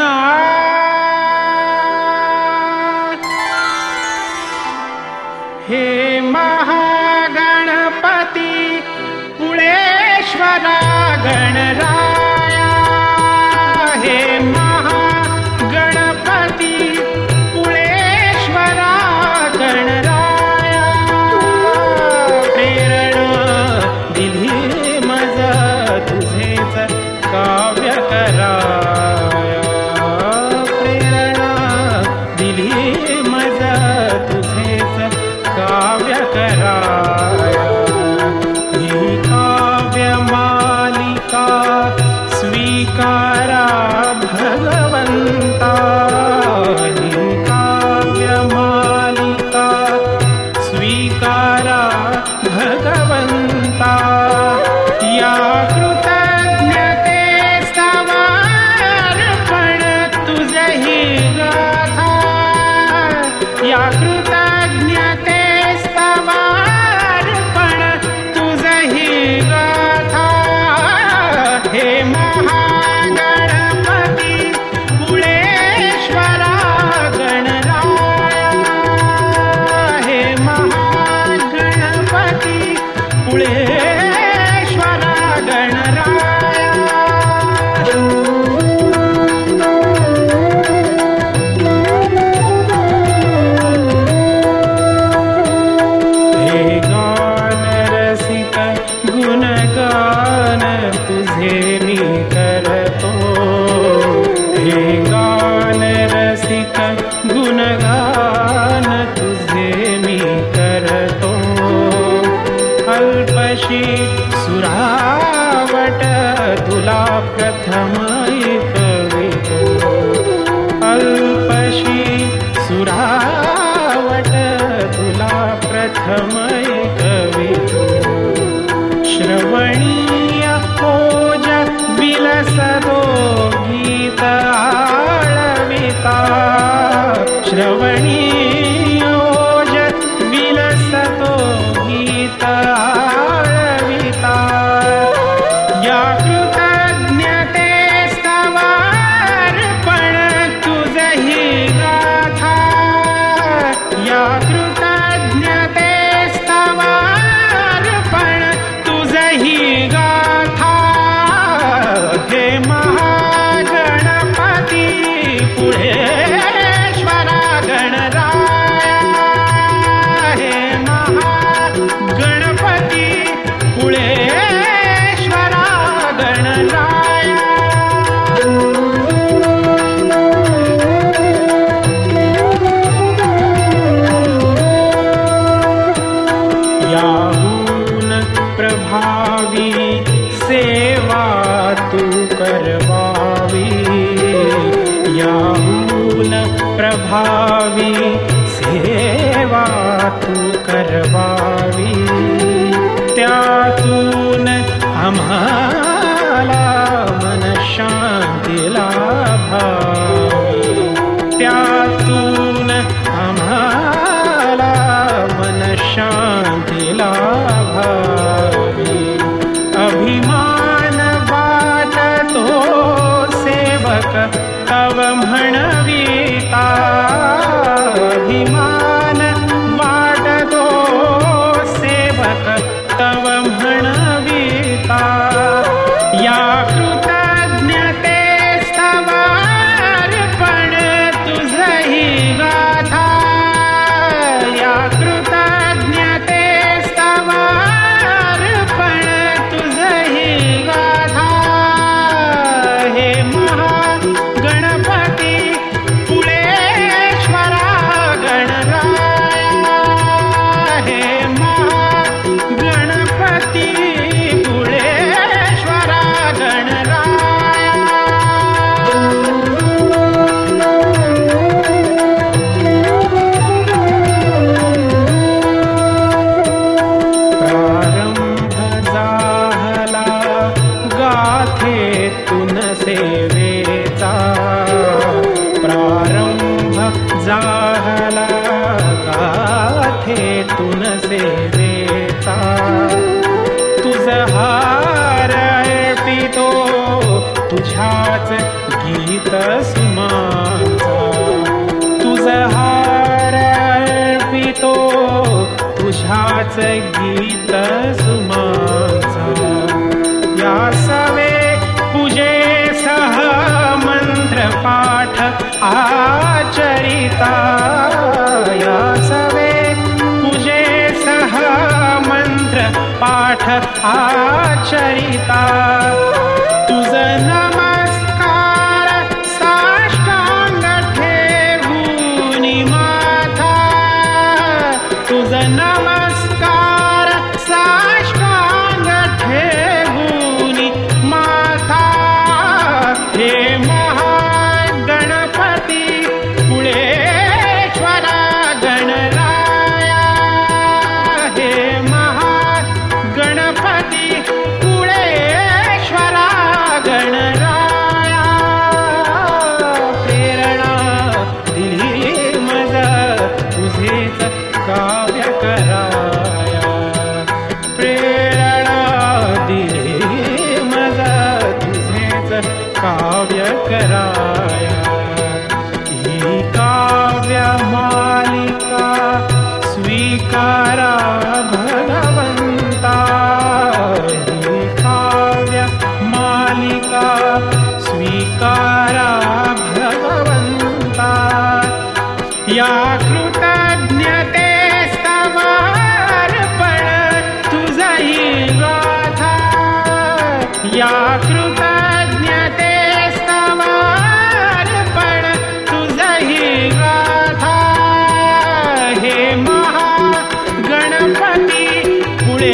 No. ಶರಣ प्रथमा अल्पशी सुरावटुला प्रथम game. भावी सेवा तु करी त्यातून तु न मन शान्ति लाभा तुन सेवेता प्रारंभ जाहला काथे तुन तुझ हार अर्पितो तुझाच गीत सुमाचा। तुझहार अर्पितो तुझाच गीत या सवे पूजे सह मन्त्र पाठ आचरिता तु कराया। मालिका स्वीकारा भगवन्ता। मालिका स्वीकारा भगवन्ता। या कृतज्ञते स्तवार्पण तुझयि गाथा। या साठी पुणे